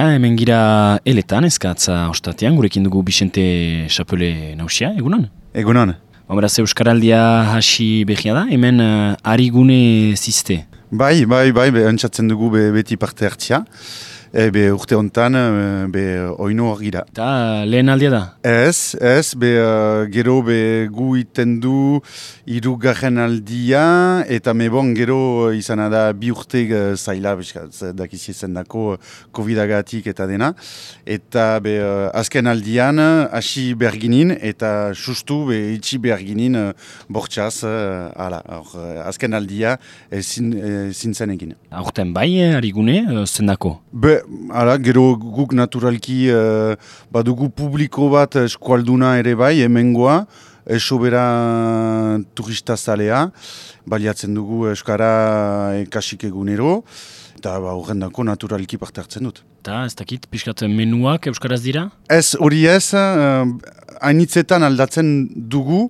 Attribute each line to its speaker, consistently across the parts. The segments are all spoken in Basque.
Speaker 1: Ara, hemen gira eletan ezkatza ostatean, gurekin dugu Bixente Chapele nausia, egunon?
Speaker 2: Egunon.
Speaker 1: Beraz, Euskaraldia hasi behia da, hemen uh, arigune ziste.
Speaker 2: Bai, bai, bai, be, antxatzen dugu be, beti parte hartzia. E, be, urte hontan, e, be, oinu hor gira.
Speaker 1: Eta lehen aldia da?
Speaker 2: Ez, ez, be, uh, gero be, gu iten du irugarren aldia, eta me bon, gero izan da bi urte zaila, dakizi zen dako COVID-agatik eta dena. Eta be, azken aldian, hasi berginin, eta sustu be, itxi berginin bortxaz, ala, or, azken aldia, e, zin, e.
Speaker 1: Aurten bai, arigune, uh, zendako?
Speaker 2: Be, Hala, gero guk naturalki uh, badugu publiko bat eskualduna ere bai, hemengoa, esobera turista zalea, baliatzen dugu Euskara ekasik egunero, eta ba, horren dako naturalki parte hartzen dut.
Speaker 1: Eta ez dakit, pixkat menuak Euskaraz dira?
Speaker 2: Ez, hori ez, uh, hainitzetan aldatzen dugu,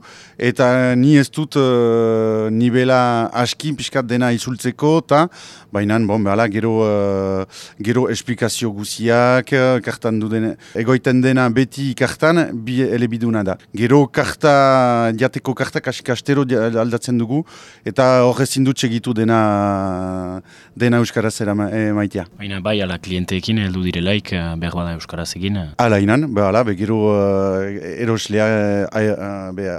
Speaker 2: eta ni ez dut uh, nibela aski pixkat dena izultzeko, eta baina, bon, behala, gero, uh, gero esplikazio guziak, kartan du dena, egoiten dena beti kartan, bi elebiduna da. Gero karta, diateko kartak askastero aldatzen dugu, eta horrezin dut segitu dena, dena Euskaraz era maitea.
Speaker 1: Baina bai, ala klienteekin heldu direlaik, behar bada Euskaraz egin?
Speaker 2: Ala inan, behala, begero uh, eroslea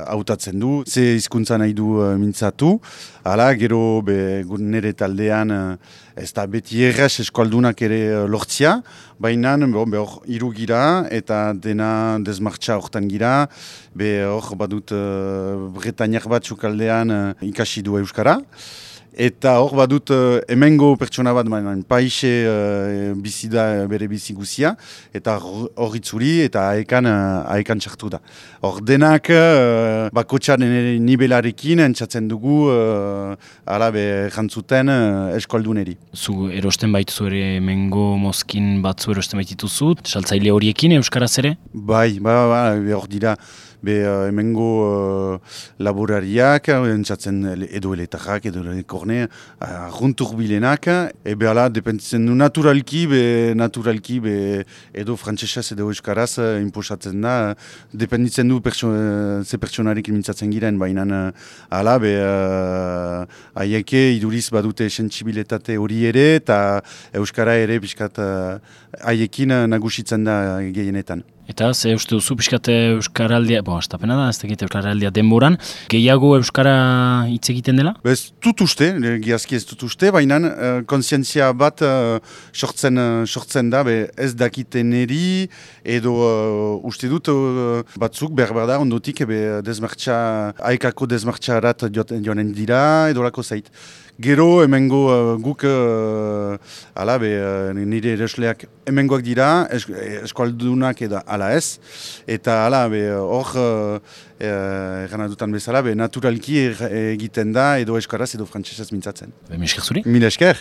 Speaker 2: hautatzen du, ze hizkuntza nahi du uh, mintzatu, hala, gero be, nire taldean uh, ez da beti erraz eskualdunak ere uh, lortzia, baina hor iru gira eta dena desmartxa hortan gira, be hor badut uh, bretainiak batzuk aldean uh, ikasi du Euskara, Eta hor badut uh, emengo pertsona bat baina paise uh, bizi da bere bizi guzia eta hor itzuri eta aekan, uh, aekan txartu da. Hor denak uh, bakotxan nibelarekin entzatzen dugu uh, alabe jantzuten uh, eskualduneri.
Speaker 1: Zu erosten baituzu ere emengo mozkin batzu erosten baituzu, saltzaile horiekin Euskaraz ere?
Speaker 2: Bai, bai, bai hor dira be uh, emengo uh, laborariak, entzatzen edo eletarrak, edo korne, uh, bilenak, ebe ala, dependitzen du naturalki, be naturalki, be edo frantzesez edo euskaraz uh, imposatzen da, dependitzen du pertso, uh, ze pertsonarik mintzatzen giren, baina ala, be uh, aieke iduriz badute sensibilitate hori ere, eta euskara ere biskat haiekin nagusitzen da gehienetan.
Speaker 1: Eta ze uste duzu pixkate Euskaraldia, bo, astapena da, ez tekit Euskaraldia denboran, gehiago Euskara hitz egiten dela?
Speaker 2: Ez dut uste, giazki ez dut uste, baina uh, konsientzia bat uh, sortzen, uh, sortzen da, be, ez dakiten eri, edo uh, uste dut uh, batzuk berber da, ondotik, ebe desmartxa, haikako desmartxarat joanen dira, edo lako zait. Gero, emengo uh, guk, uh, ala, be, uh, nire eresleak emengoak dira, eskualdunak edo ala ez, eta ala, be, hor, egan uh, dutan bezala, be, naturalki egiten da, edo eskaraz, edo frantzesez mintzatzen.
Speaker 1: Be, Mil
Speaker 2: esker.